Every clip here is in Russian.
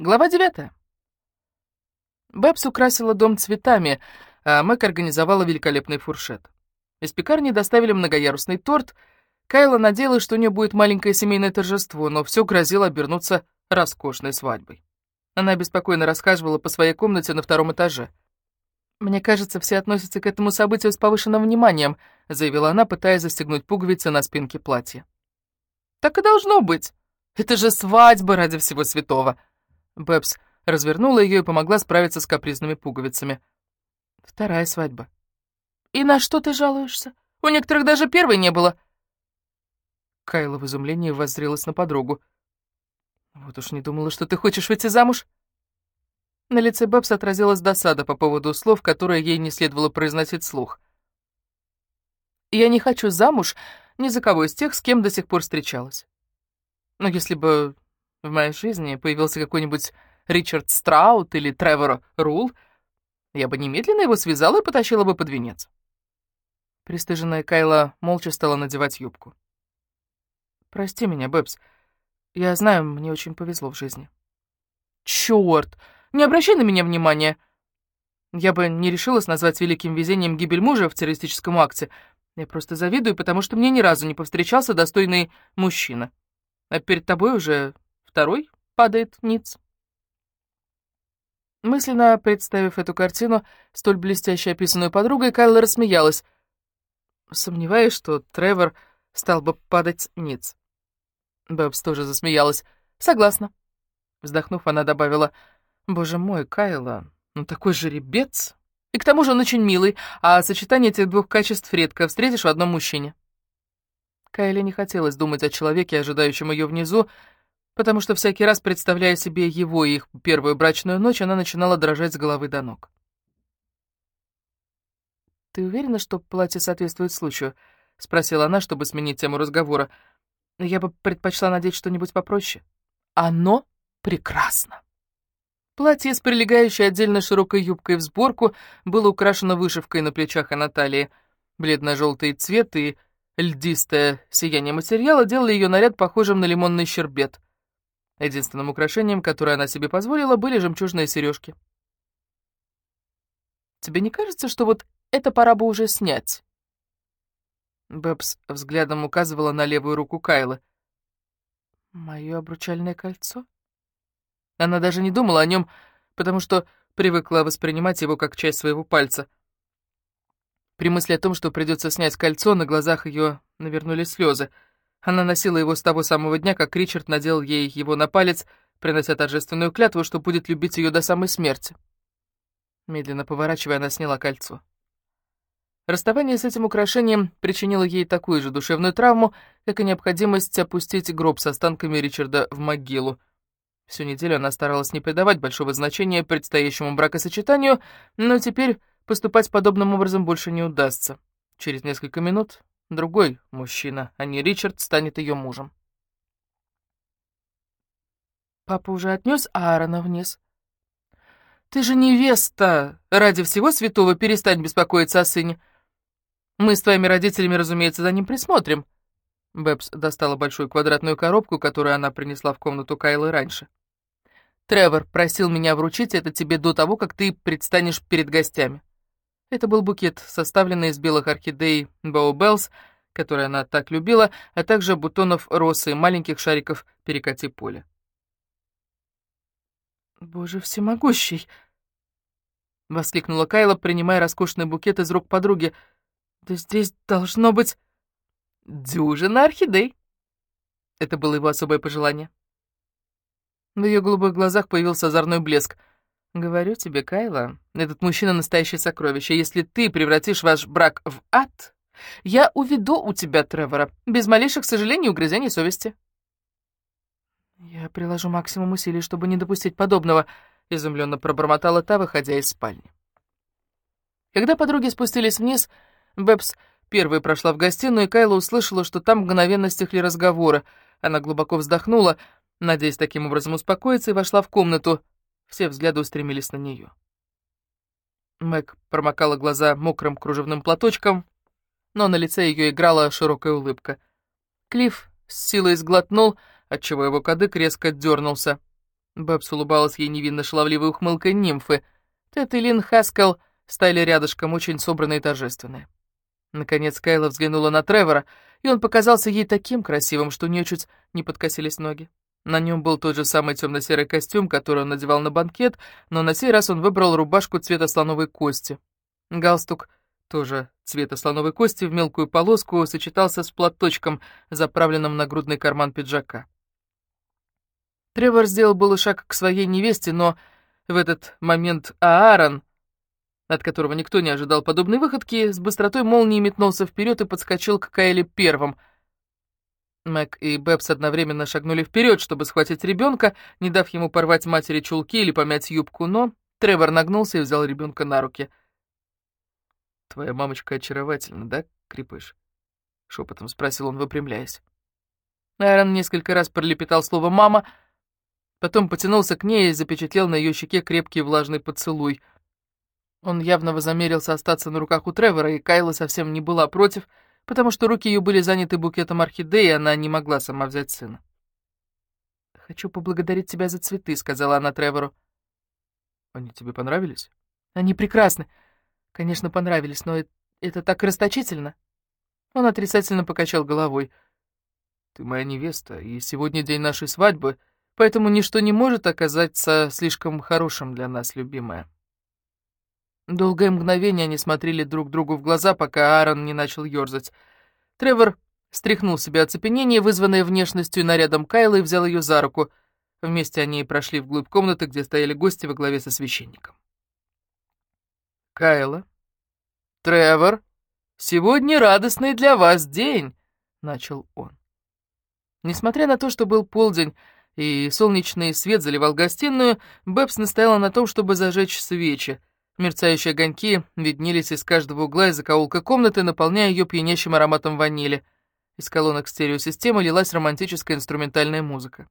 Глава девятая. Бэбс украсила дом цветами, а Мэг организовала великолепный фуршет. Из пекарни доставили многоярусный торт. Кайла надеялась, что у нее будет маленькое семейное торжество, но все грозило обернуться роскошной свадьбой. Она беспокойно расхаживала по своей комнате на втором этаже. «Мне кажется, все относятся к этому событию с повышенным вниманием», заявила она, пытаясь застегнуть пуговицы на спинке платья. «Так и должно быть. Это же свадьба ради всего святого», Бэбс развернула ее и помогла справиться с капризными пуговицами. Вторая свадьба. «И на что ты жалуешься? У некоторых даже первой не было». Кайла в изумлении воззрелась на подругу. «Вот уж не думала, что ты хочешь выйти замуж». На лице Бэбс отразилась досада по поводу слов, которые ей не следовало произносить слух. «Я не хочу замуж ни за кого из тех, с кем до сих пор встречалась. Но если бы в моей жизни появился какой-нибудь Ричард Страут или Тревор Рул, я бы немедленно его связала и потащила бы под венец. Престыженная Кайла молча стала надевать юбку. «Прости меня, Бэбс. Я знаю, мне очень повезло в жизни». «Чёрт! Не обращай на меня внимания!» Я бы не решилась назвать великим везением гибель мужа в террористическом акте. Я просто завидую, потому что мне ни разу не повстречался достойный мужчина. А перед тобой уже второй падает ниц. Мысленно представив эту картину, столь блестяще описанную подругой, Кайла рассмеялась, сомневаясь, что Тревор стал бы падать ниц. Бэбс тоже засмеялась. «Согласна». Вздохнув, она добавила, «Боже мой, Кайла, ну такой жеребец. И к тому же он очень милый, а сочетание этих двух качеств редко встретишь в одном мужчине». Кайле не хотелось думать о человеке, ожидающем ее внизу, потому что всякий раз, представляя себе его и их первую брачную ночь, она начинала дрожать с головы до ног. «Ты уверена, что платье соответствует случаю?» — спросила она, чтобы сменить тему разговора. «Я бы предпочла надеть что-нибудь попроще». «Оно прекрасно!» Платье с прилегающей отдельно широкой юбкой в сборку было украшено вышивкой на плечах и на талии. Бледно-желтый цвет и льдистое сияние материала делали ее наряд похожим на лимонный щербет — Единственным украшением, которое она себе позволила, были жемчужные сережки. «Тебе не кажется, что вот это пора бы уже снять?» Бэбс взглядом указывала на левую руку Кайла. «Мое обручальное кольцо?» Она даже не думала о нем, потому что привыкла воспринимать его как часть своего пальца. При мысли о том, что придется снять кольцо, на глазах ее навернулись слезы — она носила его с того самого дня, как Ричард надел ей его на палец, принося торжественную клятву, что будет любить ее до самой смерти. Медленно поворачивая, она сняла кольцо. Расставание с этим украшением причинило ей такую же душевную травму, как и необходимость опустить гроб с останками Ричарда в могилу. Всю неделю она старалась не придавать большого значения предстоящему бракосочетанию, но теперь поступать подобным образом больше не удастся. Через несколько минут Другой мужчина, а не Ричард, станет ее мужем. Папа уже отнес Аарона вниз. «Ты же невеста! Ради всего святого перестань беспокоиться о сыне. Мы с твоими родителями, разумеется, за ним присмотрим». Бэбс достала большую квадратную коробку, которую она принесла в комнату Кайлы раньше. «Тревор просил меня вручить это тебе до того, как ты предстанешь перед гостями. Это был букет, составленный из белых орхидей Боу-Беллс, которые она так любила, а также бутонов розы и маленьких шариков перекати поля. «Боже всемогущий!» — воскликнула Кайла, принимая роскошный букет из рук подруги. «Да здесь должно быть дюжина орхидей!» Это было его особое пожелание. В ее голубых глазах появился озорной блеск — Говорю тебе, Кайла, этот мужчина настоящее сокровище. Если ты превратишь ваш брак в ад, я уведу у тебя Тревора, без малейших сожалений и угрызений совести. Я приложу максимум усилий, чтобы не допустить подобного, изумленно пробормотала та, выходя из спальни. Когда подруги спустились вниз, Бэбс первой прошла в гостиную, и Кайла услышала, что там мгновенно стихли разговоры. Она глубоко вздохнула, надеясь таким образом успокоиться, и вошла в комнату. Все взгляды устремились на нее. Мэг промокала глаза мокрым кружевным платочком, но на лице ее играла широкая улыбка. Клифф с силой сглотнул, отчего его кадык резко дернулся. Бэбс улыбалась ей невинно шаловливой ухмылкой нимфы. Тед и Лин Хаскел стояли рядышком, очень собранные и торжественные. Наконец Кайла взглянула на Тревора, и он показался ей таким красивым, что у нее чуть не подкосились ноги. На нем был тот же самый темно-серый костюм, который он надевал на банкет, но на сей раз он выбрал рубашку цвета слоновой кости. Галстук тоже цвета слоновой кости в мелкую полоску сочетался с платочком, заправленным на грудный карман пиджака. Тревор сделал было шаг к своей невесте, но в этот момент Аарон, от которого никто не ожидал подобной выходки, с быстротой молнии метнулся вперед и подскочил к Кайле первым. Мэг и Бэбс одновременно шагнули вперед, чтобы схватить ребенка, не дав ему порвать матери чулки или помять юбку, но Тревор нагнулся и взял ребенка на руки. «Твоя мамочка очаровательна, да, Крепыш?» — шепотом спросил он, выпрямляясь. Аарон несколько раз пролепетал слово «мама», Потом потянулся к ней и запечатлел на ее щеке крепкий влажный поцелуй. Он явно вознамерился остаться на руках у Тревора, и Кайла совсем не была против, потому что руки ее были заняты букетом орхидеи, и она не могла сама взять сына. «Хочу поблагодарить тебя за цветы», — сказала она Тревору. «Они тебе понравились?» «Они прекрасны. Конечно, понравились, но это так расточительно». Он отрицательно покачал головой. «Ты моя невеста, и сегодня день нашей свадьбы, поэтому ничто не может оказаться слишком хорошим для нас, любимая». Долгое мгновение они смотрели друг другу в глаза, пока Аарон не начал ёрзать. Тревор стряхнул себе оцепенение, вызванное внешностью и нарядом Кайла, и взял ее за руку. Вместе они прошли вглубь комнаты, где стояли гости во главе со священником. «Кайла, Тревор, сегодня радостный для вас день», — начал он. Несмотря на то, что был полдень, и солнечный свет заливал гостиную, Бэбс настояла на том, чтобы зажечь свечи. Мерцающие огоньки виднелись из каждого угла и закоулка комнаты, наполняя ее пьянящим ароматом ванили. Из колонок стереосистемы лилась романтическая инструментальная музыка.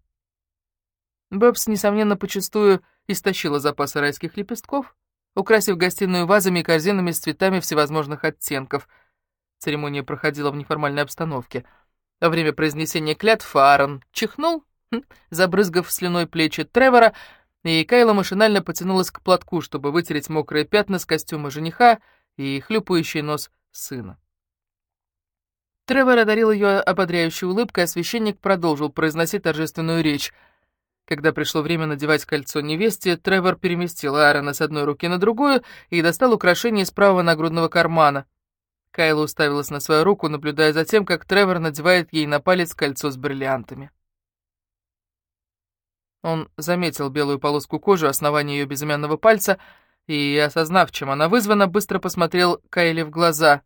Бэбс, несомненно, почастую истощила запасы райских лепестков, украсив гостиную вазами и корзинами с цветами всевозможных оттенков. Церемония проходила в неформальной обстановке. Во время произнесения клятв Аарон чихнул забрызгав слюной плечи Тревора, и Кайла машинально потянулась к платку, чтобы вытереть мокрые пятна с костюма жениха и хлюпающий нос сына. Тревор одарил ее ободряющей улыбкой, а священник продолжил произносить торжественную речь. Когда пришло время надевать кольцо невесте, Тревор переместил Аарона с одной руки на другую и достал украшение из правого нагрудного кармана. Кайла уставилась на свою руку, наблюдая за тем, как Тревор надевает ей на палец кольцо с бриллиантами. Он заметил белую полоску кожи основания ее безымянного пальца и, осознав, чем она вызвана, быстро посмотрел Кайли в глаза.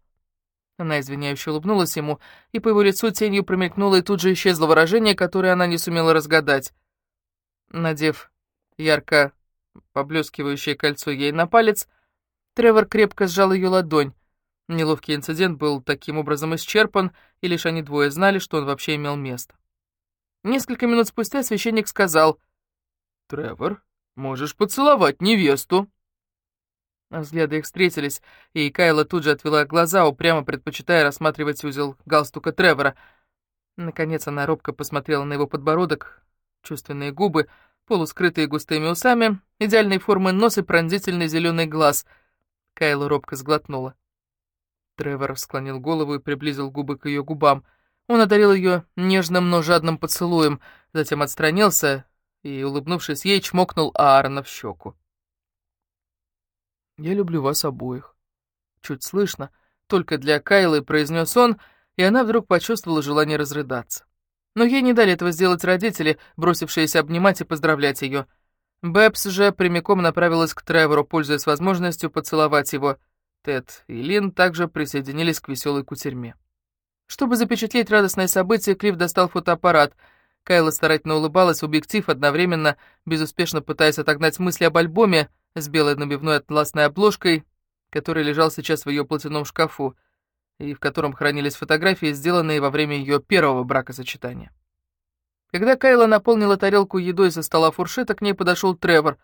Она извиняюще улыбнулась ему, и по его лицу тенью промелькнуло и тут же исчезло выражение, которое она не сумела разгадать. Надев ярко поблескивающее кольцо ей на палец, Тревор крепко сжал ее ладонь. Неловкий инцидент был таким образом исчерпан, и лишь они двое знали, что он вообще имел место. Несколько минут спустя священник сказал, «Тревор, можешь поцеловать невесту». Взгляды их встретились, и Кайла тут же отвела глаза, упрямо предпочитая рассматривать узел галстука Тревора. Наконец она робко посмотрела на его подбородок, чувственные губы, полускрытые густыми усами, идеальной формы нос и пронзительный зеленый глаз. Кайла робко сглотнула. Тревор склонил голову и приблизил губы к ее губам — он одарил ее нежным, но жадным поцелуем, затем отстранился и, улыбнувшись ей, чмокнул Аарона в щеку. «Я люблю вас обоих». Чуть слышно, только для Кайлы произнес он, и она вдруг почувствовала желание разрыдаться. Но ей не дали этого сделать родители, бросившиеся обнимать и поздравлять ее. Бэбс же прямиком направилась к Тревору, пользуясь возможностью поцеловать его. Тед и Лин также присоединились к веселой кутерьме. Чтобы запечатлеть радостное событие, Клифф достал фотоаппарат. Кайла старательно улыбалась в объектив, одновременно безуспешно пытаясь отогнать мысли об альбоме с белой набивной атласной обложкой, который лежал сейчас в ее платяном шкафу, и в котором хранились фотографии, сделанные во время ее первого бракосочетания. Когда Кайла наполнила тарелку едой со стола фуршета, к ней подошел Тревор.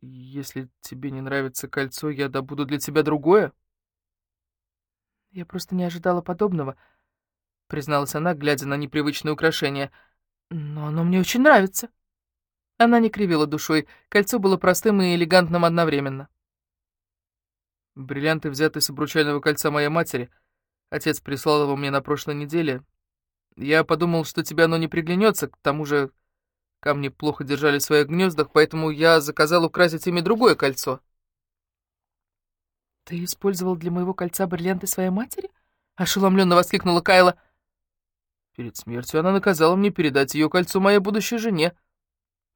«Если тебе не нравится кольцо, я добуду для тебя другое», «Я просто не ожидала подобного», — призналась она, глядя на непривычное украшение. «Но оно мне очень нравится». Она не кривила душой, кольцо было простым и элегантным одновременно. Бриллианты взяты с обручального кольца моей матери. Отец прислал его мне на прошлой неделе. Я подумал, что тебе оно не приглянется, к тому же камни плохо держали в своих гнездах, поэтому я заказал украсить ими другое кольцо. «Ты использовал для моего кольца бриллианты своей матери?» — ошеломленно воскликнула Кайла. Перед смертью она наказала мне передать ее кольцо моей будущей жене.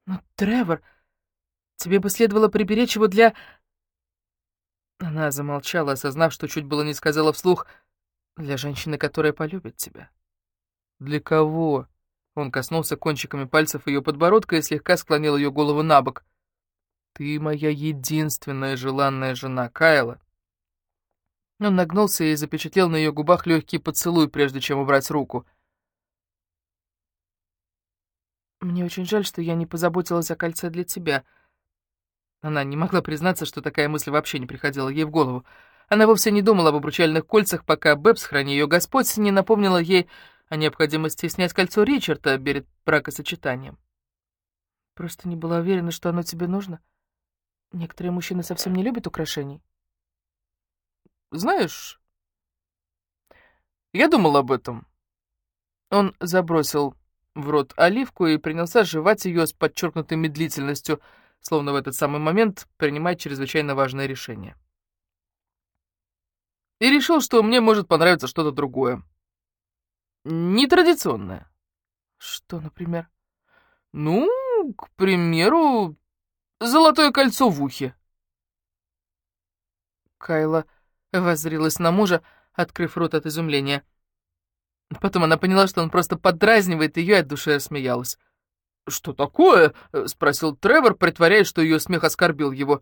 «Но, Тревор, тебе бы следовало приберечь его для...» Она замолчала, осознав, что чуть было не сказала вслух «для женщины, которая полюбит тебя». «Для кого?» Он коснулся кончиками пальцев ее подбородка и слегка склонил ее голову на бок. «Ты моя единственная желанная жена, Кайла». Он нагнулся и запечатлел на ее губах легкий поцелуй, прежде чем убрать руку. «Мне очень жаль, что я не позаботилась о кольце для тебя». Она не могла признаться, что такая мысль вообще не приходила ей в голову. Она вовсе не думала об обручальных кольцах, пока Бэбс, храни ее Господь, не напомнила ей о необходимости снять кольцо Ричарда перед бракосочетанием. «Просто не была уверена, что оно тебе нужно. Некоторые мужчины совсем не любят украшений». «Знаешь, я думал об этом». Он забросил в рот оливку и принялся жевать ее с подчеркнутой медлительностью, словно в этот самый момент принимать чрезвычайно важное решение. И решил, что мне может понравиться что-то другое. Нетрадиционное. Что, например? Ну, к примеру, золотое кольцо в ухе. Кайла воззрилась на мужа, открыв рот от изумления. Потом она поняла, что он просто подразнивает ее, и от души рассмеялась. «Что такое?» — спросил Тревор, притворяясь, что ее смех оскорбил его.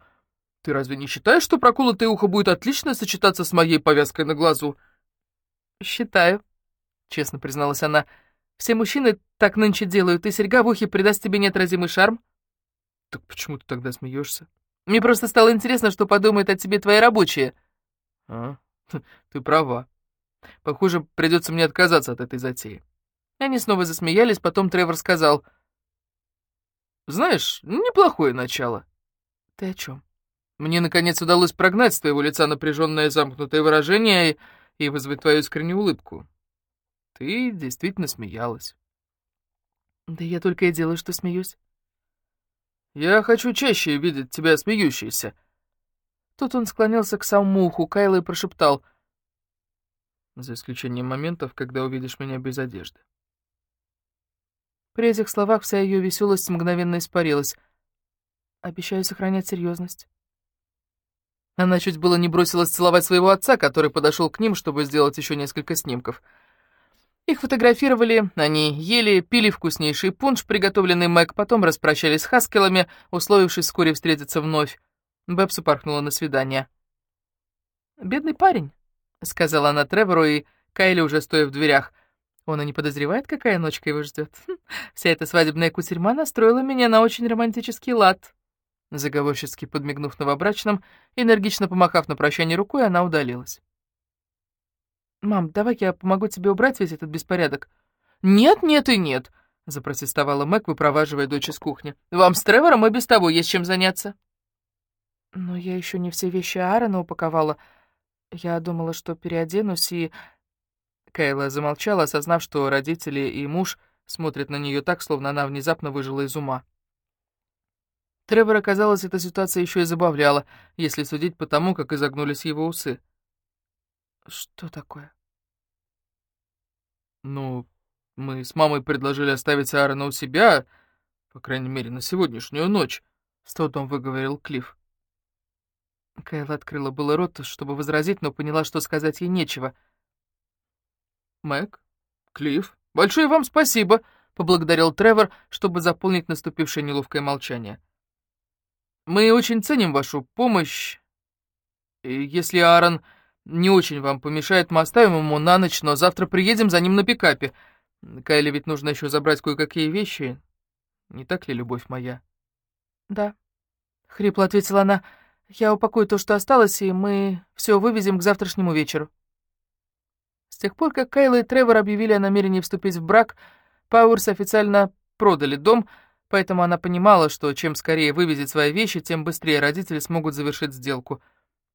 «Ты разве не считаешь, что проколотое ухо будет отлично сочетаться с моей повязкой на глазу?» «Считаю», — честно призналась она. «Все мужчины так нынче делают, и серьга в ухе придаст тебе неотразимый шарм». «Так почему ты тогда смеешься?» «Мне просто стало интересно, что подумают о тебе твои рабочие». «А, ты права. Похоже, придется мне отказаться от этой затеи». Они снова засмеялись, потом Тревор сказал... «Знаешь, неплохое начало». «Ты о чем?» «Мне, наконец, удалось прогнать с твоего лица напряженное замкнутое выражение и, вызвать твою искреннюю улыбку. Ты действительно смеялась». «Да я только и делаю, что смеюсь». «Я хочу чаще видеть тебя смеющейся». Тут он склонился к самому уху Кайла и прошептал. «За исключением моментов, когда увидишь меня без одежды». При этих словах вся ее веселость мгновенно испарилась. Обещаю сохранять серьезность. Она чуть было не бросилась целовать своего отца, который подошел к ним, чтобы сделать еще несколько снимков. Их фотографировали, они ели, пили вкуснейший пунш, приготовленный Мэг, потом распрощались с Хаскелами, условившись вскоре встретиться вновь. Бэбс упорхнула на свидание. «Бедный парень», — сказала она Тревору и Кайли уже стоя в дверях — он и не подозревает, какая ночка его ждет. Хм, вся эта свадебная кутерьма настроила меня на очень романтический лад. Заговорчески подмигнув новобрачным, энергично помахав на прощание рукой, она удалилась. «Мам, давай я помогу тебе убрать весь этот беспорядок». «Нет, нет и нет», — запротестовала Мэг, выпроваживая дочь из кухни. «Вам с Тревором и без того есть чем заняться». «Но я еще не все вещи Аарона упаковала. Я думала, что переоденусь и...» Кайла замолчала, осознав, что родители и муж смотрят на нее так, словно она внезапно выжила из ума. Тревор, оказалось, эта ситуация еще и забавляла, если судить по тому, как изогнулись его усы. «Что такое?» «Ну, мы с мамой предложили оставить Аарона у себя, по крайней мере, на сегодняшнюю ночь», — с трудом выговорил Клифф. Кайла открыла было рот, чтобы возразить, но поняла, что сказать ей нечего — Мэг, Клифф, большое вам спасибо», — поблагодарил Тревор, чтобы заполнить наступившее неловкое молчание. «Мы очень ценим вашу помощь. Если Аарон не очень вам помешает, мы оставим ему на ночь, но завтра приедем за ним на пикапе. Кайле ведь нужно еще забрать кое-какие вещи. Не так ли, любовь моя?» «Да», — хрипло ответила она. «Я упакую то, что осталось, и мы все вывезем к завтрашнему вечеру». С тех пор, как Кайла и Тревор объявили о намерении вступить в брак, Пауэрс официально продали дом, поэтому она понимала, что чем скорее вывезет свои вещи, тем быстрее родители смогут завершить сделку.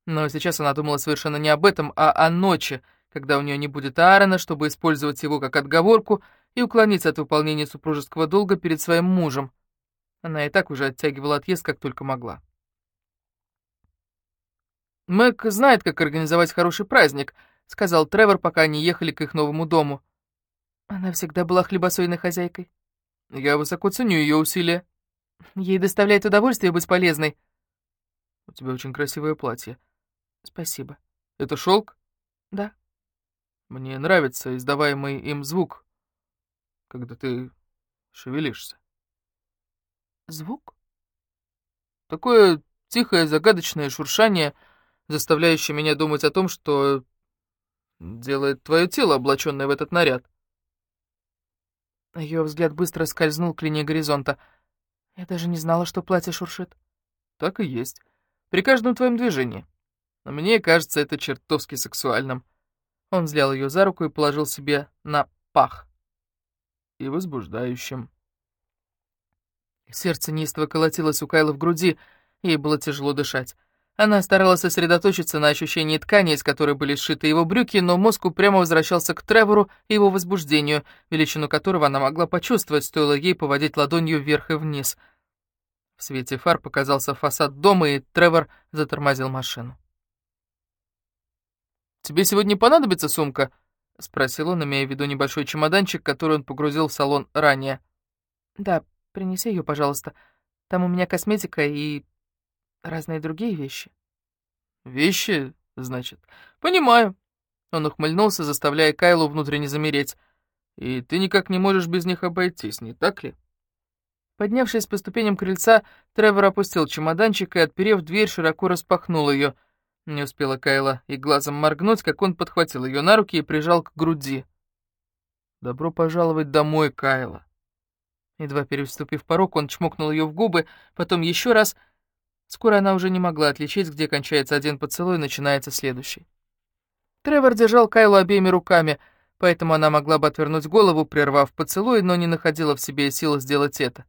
Но сейчас она думала совершенно не об этом, а о ночи, когда у нее не будет Аарона, чтобы использовать его как отговорку и уклониться от выполнения супружеского долга перед своим мужем. Она и так уже оттягивала отъезд, как только могла. «Мэг знает, как организовать хороший праздник», — сказал Тревор, пока они ехали к их новому дому. Она всегда была хлебосойной хозяйкой. Я высоко ценю ее усилия. Ей доставляет удовольствие быть полезной. У тебя очень красивое платье. Спасибо. Это шелк? Да. Мне нравится издаваемый им звук, когда ты шевелишься. Звук? Такое тихое, загадочное шуршание, заставляющее меня думать о том, что делает твое тело, облаченное в этот наряд. Ее взгляд быстро скользнул к линии горизонта. Я даже не знала, что платье шуршит. Так и есть. При каждом твоем движении. Но мне кажется это чертовски сексуальным. Он взял ее за руку и положил себе на пах. И возбуждающим. Сердце неистово колотилось у Кайла в груди, ей было тяжело дышать. Она старалась сосредоточиться на ощущении ткани, из которой были сшиты его брюки, но мозг упрямо возвращался к Тревору и его возбуждению, величину которого она могла почувствовать, стоило ей поводить ладонью вверх и вниз. В свете фар показался фасад дома, и Тревор затормозил машину. «Тебе сегодня понадобится сумка?» — спросил он, имея в виду небольшой чемоданчик, который он погрузил в салон ранее. «Да, принеси ее, пожалуйста. Там у меня косметика и разные другие вещи. Вещи, значит? Понимаю. Он ухмыльнулся, заставляя Кайлу внутренне замереть. И ты никак не можешь без них обойтись, не так ли? Поднявшись по ступеням крыльца, Тревор опустил чемоданчик и, отперев дверь, широко распахнул ее. Не успела Кайла и глазом моргнуть, как он подхватил ее на руки и прижал к груди. «Добро пожаловать домой, Кайла!» Едва переступив порог, он чмокнул ее в губы, потом еще раз — Скоро она уже не могла отличить, где кончается один поцелуй и начинается следующий. Тревор держал Кайлу обеими руками, поэтому она могла бы отвернуть голову, прервав поцелуй, но не находила в себе силы сделать это.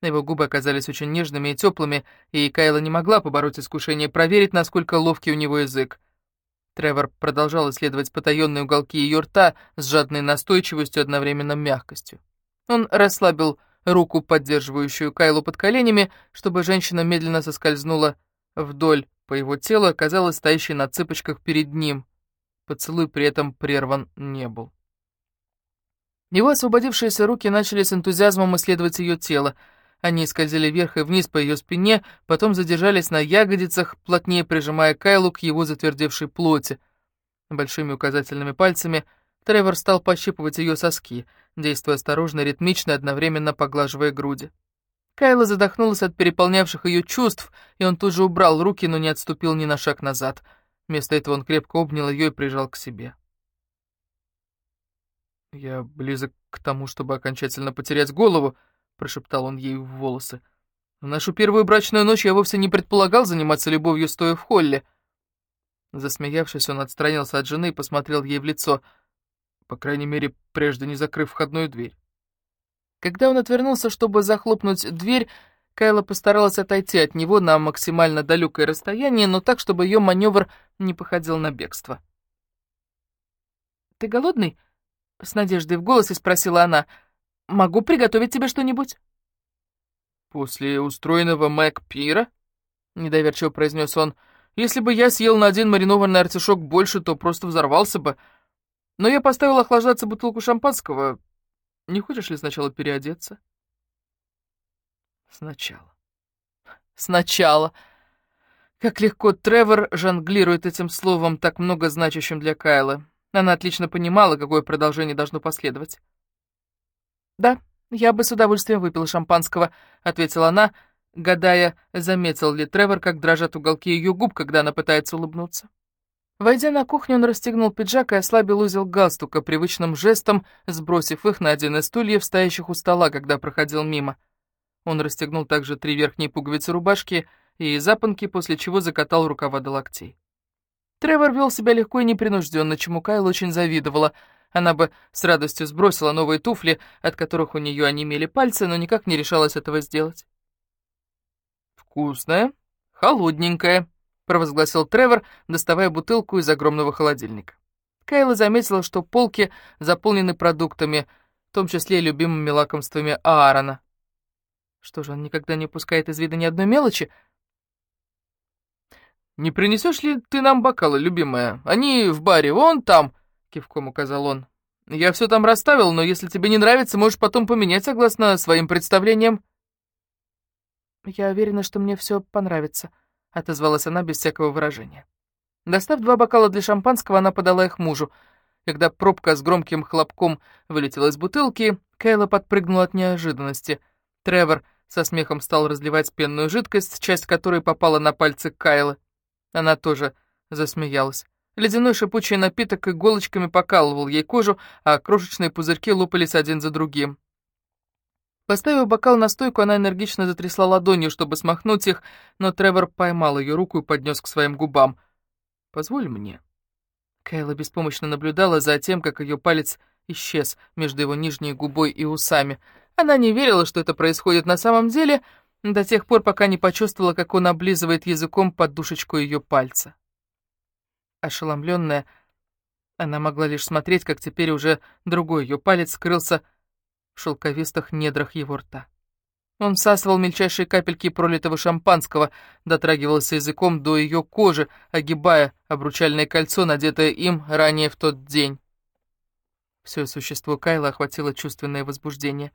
Его губы оказались очень нежными и теплыми, и Кайла не могла побороть искушение проверить, насколько ловкий у него язык. Тревор продолжал исследовать потаенные уголки ее рта с жадной настойчивостью одновременно мягкостью. Он расслабил руку, поддерживающую Кайлу под коленями, чтобы женщина медленно соскользнула вдоль по его телу, оказалась стоящей на цыпочках перед ним. Поцелуй при этом прерван не был. Его освободившиеся руки начали с энтузиазмом исследовать ее тело. Они скользили вверх и вниз по ее спине, потом задержались на ягодицах, плотнее прижимая Кайлу к его затвердевшей плоти. Большими указательными пальцами Тревор стал пощипывать ее соски — действуя осторожно и ритмично, одновременно поглаживая груди. Кайла задохнулась от переполнявших ее чувств, и он тут же убрал руки, но не отступил ни на шаг назад. Вместо этого он крепко обнял ее и прижал к себе. «Я близок к тому, чтобы окончательно потерять голову», — прошептал он ей в волосы. «В нашу первую брачную ночь я вовсе не предполагал заниматься любовью, стоя в холле». Засмеявшись, он отстранился от жены и посмотрел ей в лицо — по крайней мере, прежде не закрыв входную дверь. Когда он отвернулся, чтобы захлопнуть дверь, Кайла постаралась отойти от него на максимально далекое расстояние, но так, чтобы ее маневр не походил на бегство. «Ты голодный?» — с надеждой в голосе спросила она. «Могу приготовить тебе что-нибудь?» «После устроенного Мэг Пира?» — недоверчиво произнес он. «Если бы я съел на один маринованный артишок больше, то просто взорвался бы. Но я поставил охлаждаться бутылку шампанского. Не хочешь ли сначала переодеться? Сначала. Сначала. Как легко Тревор жонглирует этим словом, так много значащим для Кайла. Она отлично понимала, какое продолжение должно последовать. «Да, я бы с удовольствием выпила шампанского», — ответила она, гадая, заметил ли Тревор, как дрожат уголки ее губ, когда она пытается улыбнуться. Войдя на кухню, он расстегнул пиджак и ослабил узел галстука, привычным жестом сбросив их на один из стульев, стоящих у стола, когда проходил мимо. Он расстегнул также три верхние пуговицы рубашки и запонки, после чего закатал рукава до локтей. Тревор вел себя легко и непринужденно, чему Кайл очень завидовала. Она бы с радостью сбросила новые туфли, от которых у нее онемели пальцы, но никак не решалась этого сделать. «Вкусная, холодненькая», — провозгласил Тревор, доставая бутылку из огромного холодильника. Кайла заметила, что полки заполнены продуктами, в том числе и любимыми лакомствами Аарона. Что же, он никогда не упускает из вида ни одной мелочи? «Не принесешь ли ты нам бокалы, любимая? Они в баре, вон там», — кивком указал он. «Я все там расставил, но если тебе не нравится, можешь потом поменять согласно своим представлениям». «Я уверена, что мне все понравится», — отозвалась она без всякого выражения. Достав два бокала для шампанского, она подала их мужу. Когда пробка с громким хлопком вылетела из бутылки, Кайла подпрыгнула от неожиданности. Тревор со смехом стал разливать пенную жидкость, часть которой попала на пальцы Кайлы. Она тоже засмеялась. Ледяной шипучий напиток иголочками покалывал ей кожу, а крошечные пузырьки лопались один за другим. Поставив бокал на стойку, она энергично затрясла ладонью, чтобы смахнуть их, но Тревор поймал ее руку и поднес к своим губам — Позволь мне». Кайла беспомощно наблюдала за тем, как ее палец исчез между его нижней губой и усами. Она не верила, что это происходит на самом деле, до тех пор, пока не почувствовала, как он облизывает языком подушечку ее пальца. Ошеломленная, она могла лишь смотреть, как теперь уже другой ее палец скрылся в шелковистых недрах его рта. Он всасывал мельчайшие капельки пролитого шампанского, дотрагивался языком до ее кожи, огибая обручальное кольцо, надетое им ранее в тот день. Все существо Кайла охватило чувственное возбуждение.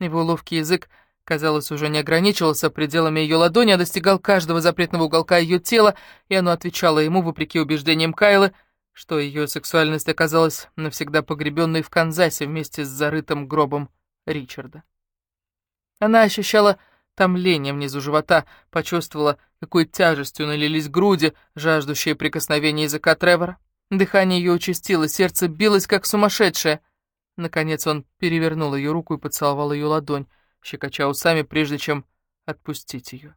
Его ловкий язык, казалось, уже не ограничивался пределами ее ладони, а достигал каждого запретного уголка ее тела, и оно отвечало ему, вопреки убеждениям Кайлы, что ее сексуальность оказалась навсегда погребенной в Канзасе вместе с зарытым гробом Ричарда. Она ощущала томление внизу живота, почувствовала, какой тяжестью налились груди, жаждущие прикосновения языка Тревора. Дыхание ее участилось, сердце билось, как сумасшедшее. Наконец он перевернул ее руку и поцеловал ее ладонь, щекоча усами, прежде чем отпустить ее.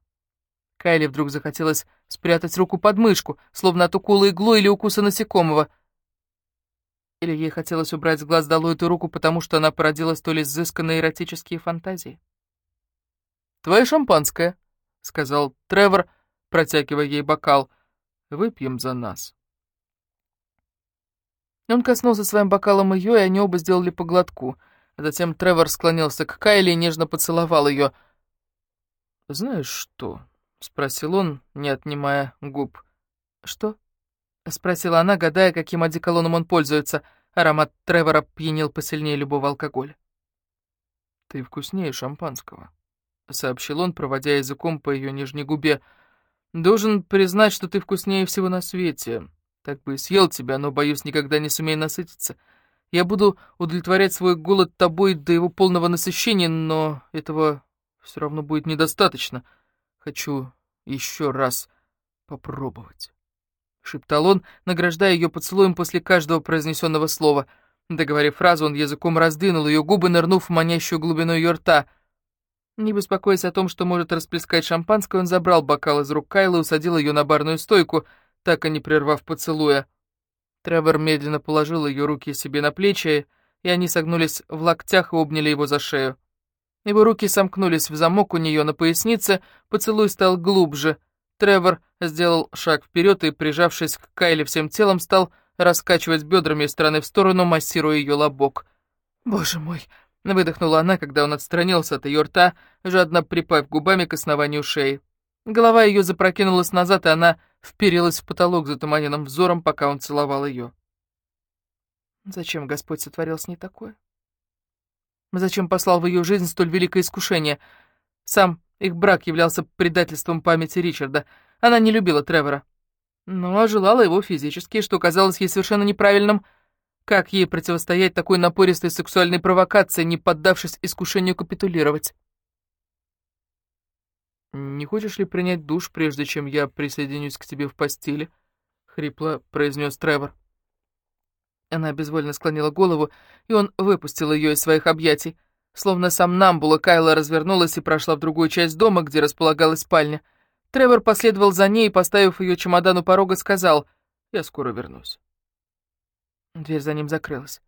Кайле вдруг захотелось спрятать руку под мышку, словно от укола иглой или укуса насекомого. Или ей хотелось убрать с глаз долой эту руку, потому что она породила столь изысканные эротические фантазии. «Твое шампанское», — сказал Тревор, протягивая ей бокал. «Выпьем за нас». Он коснулся своим бокалом ее, и они оба сделали по глотку. Затем Тревор склонился к Кайле и нежно поцеловал ее. «Знаешь что?» — спросил он, не отнимая губ. «Что?» — спросила она, гадая, каким одеколоном он пользуется. Аромат Тревора пьянил посильнее любого алкоголя. «Ты вкуснее шампанского». — сообщил он, проводя языком по ее нижней губе. «Должен признать, что ты вкуснее всего на свете. Так бы и съел тебя, но, боюсь, никогда не сумею насытиться. Я буду удовлетворять свой голод тобой до его полного насыщения, но этого все равно будет недостаточно. Хочу еще раз попробовать». Шептал он, награждая ее поцелуем после каждого произнесенного слова. Договорив фразу, он языком раздвинул ее губы, нырнув в манящую глубину ее рта — не беспокоясь о том, что может расплескать шампанское, он забрал бокал из рук Кайлы и усадил ее на барную стойку, так и не прервав поцелуя. Тревор медленно положил ее руки себе на плечи, и они согнулись в локтях и обняли его за шею. Его руки сомкнулись в замок у нее на пояснице, поцелуй стал глубже. Тревор сделал шаг вперед и, прижавшись к Кайле всем телом, стал раскачивать бедрами из стороны в сторону, массируя ее лобок. «Боже мой!» Выдохнула она, когда он отстранился от ее рта, жадно припав губами к основанию шеи. Голова ее запрокинулась назад, и она вперилась в потолок затуманенным взором, пока он целовал ее. Зачем Господь сотворил с ней такое? Зачем послал в ее жизнь столь великое искушение? Сам их брак являлся предательством памяти Ричарда. Она не любила Тревора, но желала его физически, что казалось ей совершенно неправильным — как ей противостоять такой напористой сексуальной провокации, не поддавшись искушению капитулировать? «Не хочешь ли принять душ, прежде чем я присоединюсь к тебе в постели?» — хрипло произнес Тревор. Она безвольно склонила голову, и он выпустил ее из своих объятий. Словно сам Намбула, Кайла развернулась и прошла в другую часть дома, где располагалась спальня. Тревор последовал за ней поставив ее чемодан у порога, сказал, «Я скоро вернусь». Дверь за ним закрылась.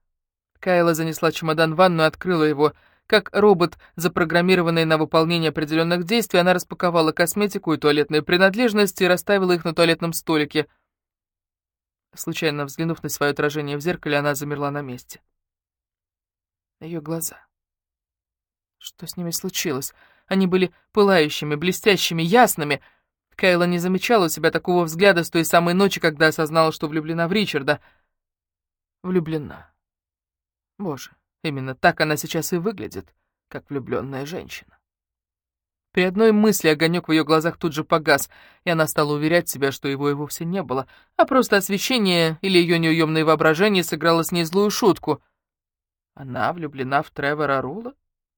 Кайла занесла чемодан в ванну и открыла его. Как робот, запрограммированный на выполнение определенных действий, она распаковала косметику и туалетные принадлежности и расставила их на туалетном столике. Случайно взглянув на свое отражение в зеркале, она замерла на месте. Ее глаза. Что с ними случилось? Они были пылающими, блестящими, ясными. Кайла не замечала у себя такого взгляда с той самой ночи, когда осознала, что влюблена в Ричарда. Влюблена. Боже, именно так она сейчас и выглядит, как влюбленная женщина. При одной мысли огонек в ее глазах тут же погас, и она стала уверять себя, что его и вовсе не было, а просто освещение или ее неуемное воображение сыграло с ней злую шутку. Она влюблена в Тревора Рула?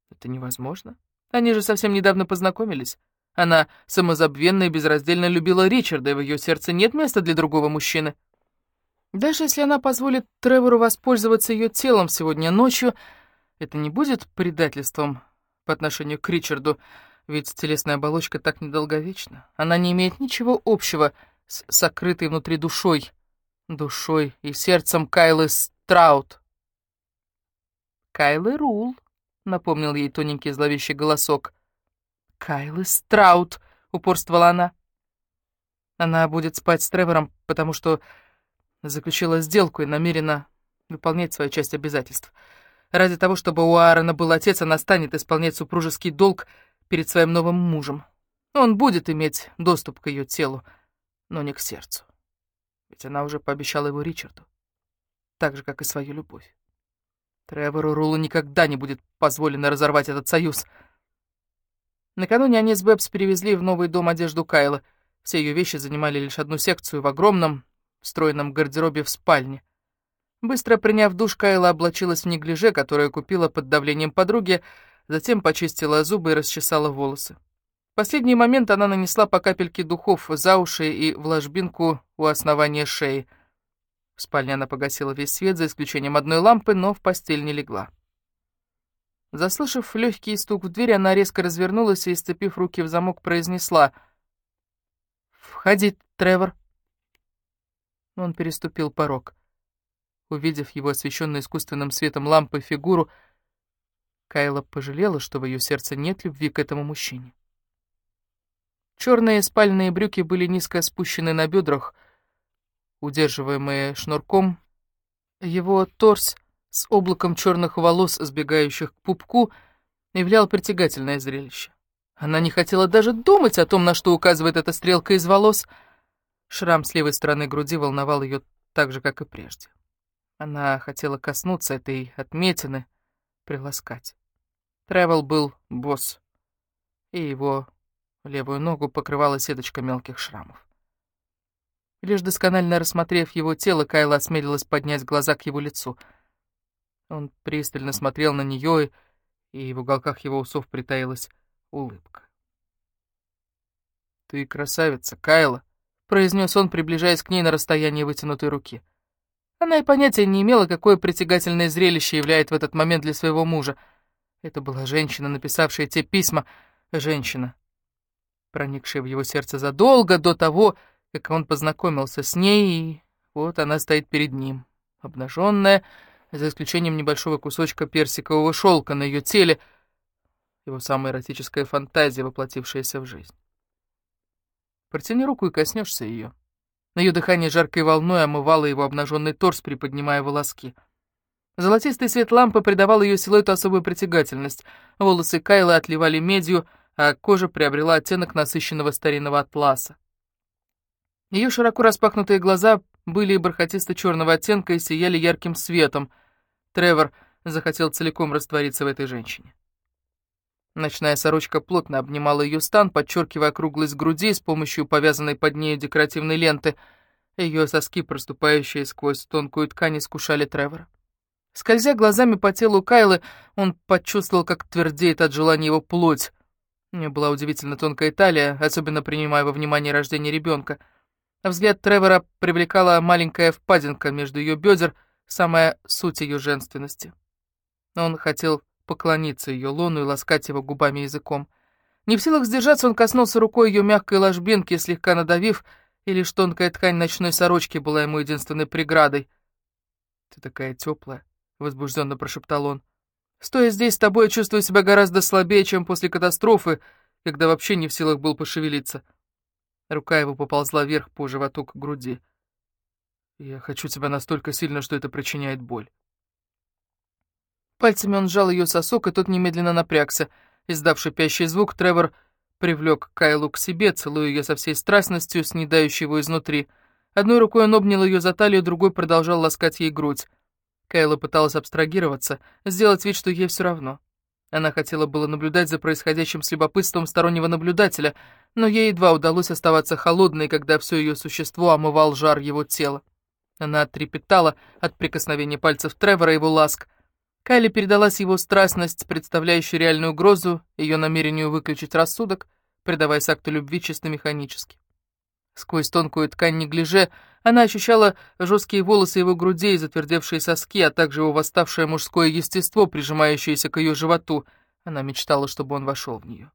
Это невозможно. Они же совсем недавно познакомились. Она самозабвенно и безраздельно любила Ричарда, и в ее сердце нет места для другого мужчины. Даже если она позволит Тревору воспользоваться ее телом сегодня ночью, это не будет предательством по отношению к Ричарду, ведь телесная оболочка так недолговечна. Она не имеет ничего общего с сокрытой внутри душой, душой и сердцем Кайлы Страут. «Кайлы Рул», — напомнил ей тоненький зловещий голосок. «Кайлы Страут», — упорствовала она. Она будет спать с Тревором, потому что заключила сделку и намерена выполнять свою часть обязательств. Ради того, чтобы у Аарона был отец, она станет исполнять супружеский долг перед своим новым мужем. Он будет иметь доступ к ее телу, но не к сердцу. Ведь она уже пообещала его Ричарду, так же, как и свою любовь. Тревору Рулу никогда не будет позволено разорвать этот союз. Накануне они с Бэбс перевезли в новый дом одежду Кайла. Все ее вещи занимали лишь одну секцию в огромном, встроенном гардеробе в спальне. Быстро приняв душ, Кайла облачилась в неглиже, которое купила под давлением подруги, затем почистила зубы и расчесала волосы. В последний момент она нанесла по капельке духов за уши и в ложбинку у основания шеи. В спальне она погасила весь свет, за исключением одной лампы, но в постель не легла. Заслышав легкий стук в дверь, она резко развернулась и, сцепив руки в замок, произнесла «Входи, Тревор». Он переступил порог. Увидев его освещенную искусственным светом лампы фигуру, Кайла пожалела, что в ее сердце нет любви к этому мужчине. Черные спальные брюки были низко спущены на бедрах, удерживаемые шнурком. Его торс с облаком черных волос, сбегающих к пупку, являл притягательное зрелище. Она не хотела даже думать о том, на что указывает эта стрелка из волос — Шрам с левой стороны груди волновал ее так же, как и прежде. Она хотела коснуться этой отметины, приласкать. Тревел был босс, и его левую ногу покрывала сеточка мелких шрамов. Лишь досконально рассмотрев его тело, Кайла осмелилась поднять глаза к его лицу. Он пристально смотрел на нее, и в уголках его усов притаилась улыбка. «Ты красавица, Кайла!» произнес он, приближаясь к ней на расстоянии вытянутой руки. Она и понятия не имела, какое притягательное зрелище являет в этот момент для своего мужа. Это была женщина, написавшая те письма, женщина, проникшая в его сердце задолго до того, как он познакомился с ней, и вот она стоит перед ним, обнаженная, за исключением небольшого кусочка персикового шелка на ее теле, его самая эротическая фантазия, воплотившаяся в жизнь. Протяни руку и коснешься ее. На ее дыхание жаркой волной омывало его обнаженный торс, приподнимая волоски. Золотистый свет лампы придавал ее силуэту особую притягательность. Волосы Кайлы отливали медью, а кожа приобрела оттенок насыщенного старинного атласа. Ее широко распахнутые глаза были бархатисто-черного оттенка и сияли ярким светом. Тревор захотел целиком раствориться в этой женщине. Ночная сорочка плотно обнимала ее стан, подчеркивая округлость груди с помощью повязанной под нею декоративной ленты. Ее соски, проступающие сквозь тонкую ткань, искушали Тревора. Скользя глазами по телу Кайлы, он почувствовал, как твердеет от желания его плоть. У нее была удивительно тонкая талия, особенно принимая во внимание рождение ребенка. Взгляд Тревора привлекала маленькая впадинка между ее бедер, самая суть ее женственности. Он хотел поклониться ее лону и ласкать его губами и языком. Не в силах сдержаться, он коснулся рукой ее мягкой ложбинки, слегка надавив, и лишь тонкая ткань ночной сорочки была ему единственной преградой. «Ты такая теплая», — возбужденно прошептал он. «Стоя здесь с тобой, чувствую себя гораздо слабее, чем после катастрофы, когда вообще не в силах был пошевелиться». Рука его поползла вверх по животу к груди. «Я хочу тебя настолько сильно, что это причиняет боль». Пальцами он сжал ее сосок, и тот немедленно напрягся. Издав шипящий звук, Тревор привлек Кайлу к себе, целуя ее со всей страстностью, снедающей его изнутри. Одной рукой он обнял ее за талию, другой продолжал ласкать ей грудь. Кайла пыталась абстрагироваться, сделать вид, что ей все равно. Она хотела было наблюдать за происходящим с любопытством стороннего наблюдателя, но ей едва удалось оставаться холодной, когда все ее существо омывал жар его тела. Она трепетала от прикосновения пальцев Тревора его ласк. Кайли передалась его страстность, представляющая реальную угрозу, ее намерению выключить рассудок, предаваясь акту любви чисто механически. Сквозь тонкую ткань неглиже она ощущала жесткие волосы его грудей, затвердевшие соски, а также его восставшее мужское естество, прижимающееся к ее животу. Она мечтала, чтобы он вошел в нее.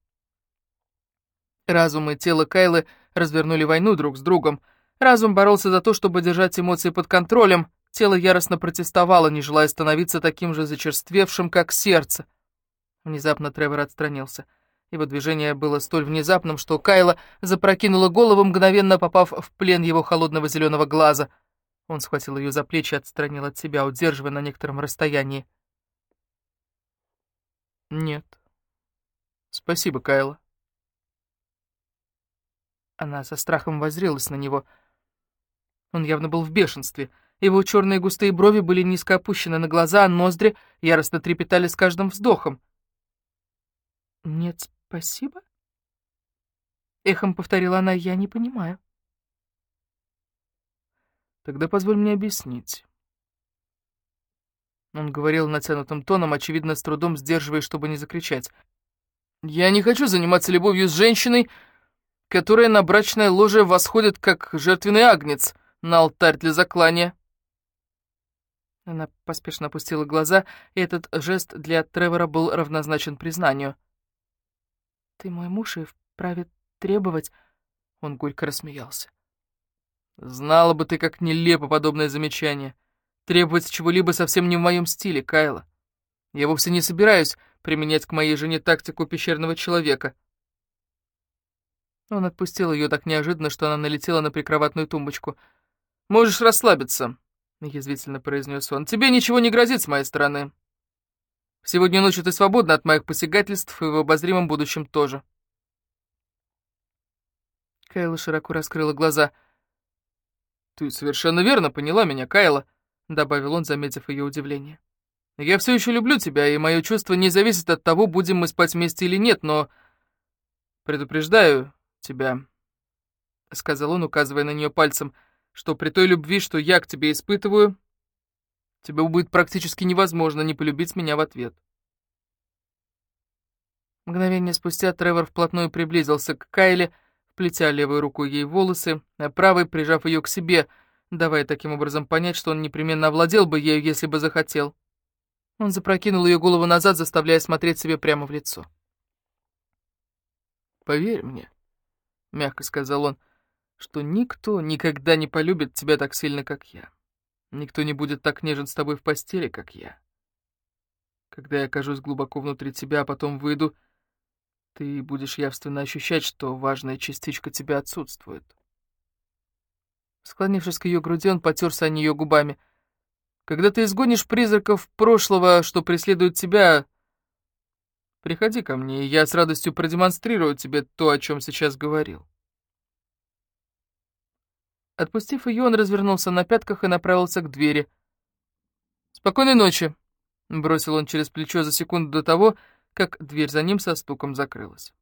Разум и тело Кайлы развернули войну друг с другом — Разум боролся за то, чтобы держать эмоции под контролем, тело яростно протестовало, не желая становиться таким же зачерствевшим, как сердце. Внезапно Тревор отстранился. Его движение было столь внезапным, что Кайла запрокинула голову, мгновенно попав в плен его холодного зеленого глаза. Он схватил ее за плечи и отстранил от себя, удерживая на некотором расстоянии. «Нет. Спасибо, Кайла». Она со страхом воззрелась на него — он явно был в бешенстве. Его черные густые брови были низко опущены на глаза, а ноздри яростно трепетали с каждым вздохом. «Нет, спасибо?» Эхом повторила она, «я не понимаю». «Тогда позволь мне объяснить». Он говорил натянутым тоном, очевидно, с трудом сдерживая, чтобы не закричать. «Я не хочу заниматься любовью с женщиной, которая на брачное ложе восходит, как жертвенный агнец» на алтарь для заклания». Она поспешно опустила глаза, и этот жест для Тревора был равнозначен признанию. «Ты мой муж и вправе требовать...» Он горько рассмеялся. «Знала бы ты, как нелепо подобное замечание. Требовать чего-либо совсем не в моем стиле, Кайла. Я вовсе не собираюсь применять к моей жене тактику пещерного человека». Он отпустил ее так неожиданно, что она налетела на прикроватную тумбочку — «Можешь расслабиться», — язвительно произнес он. «Тебе ничего не грозит с моей стороны. Сегодня ночью ты свободна от моих посягательств и в обозримом будущем тоже». Кайла широко раскрыла глаза. «Ты совершенно верно поняла меня, Кайла», — добавил он, заметив ее удивление. «Я все еще люблю тебя, и мое чувство не зависит от того, будем мы спать вместе или нет, но предупреждаю тебя», — сказал он, указывая на нее пальцем, — что при той любви, что я к тебе испытываю, тебе будет практически невозможно не полюбить меня в ответ. Мгновение спустя Тревор вплотную приблизился к Кайле, вплетя левой рукой ей волосы, а правой прижав ее к себе, давая таким образом понять, что он непременно овладел бы ею, если бы захотел. Он запрокинул ее голову назад, заставляя смотреть себе прямо в лицо. «Поверь мне», — мягко сказал он, — что никто никогда не полюбит тебя так сильно, как я. Никто не будет так нежен с тобой в постели, как я. Когда я окажусь глубоко внутри тебя, а потом выйду, ты будешь явственно ощущать, что важная частичка тебя отсутствует. Склонившись к ее груди, он потерся о нее губами. Когда ты изгонишь призраков прошлого, что преследуют тебя, приходи ко мне, и я с радостью продемонстрирую тебе то, о чем сейчас говорил. Отпустив ее, он развернулся на пятках и направился к двери. «Спокойной ночи!» — бросил он через плечо за секунду до того, как дверь за ним со стуком закрылась.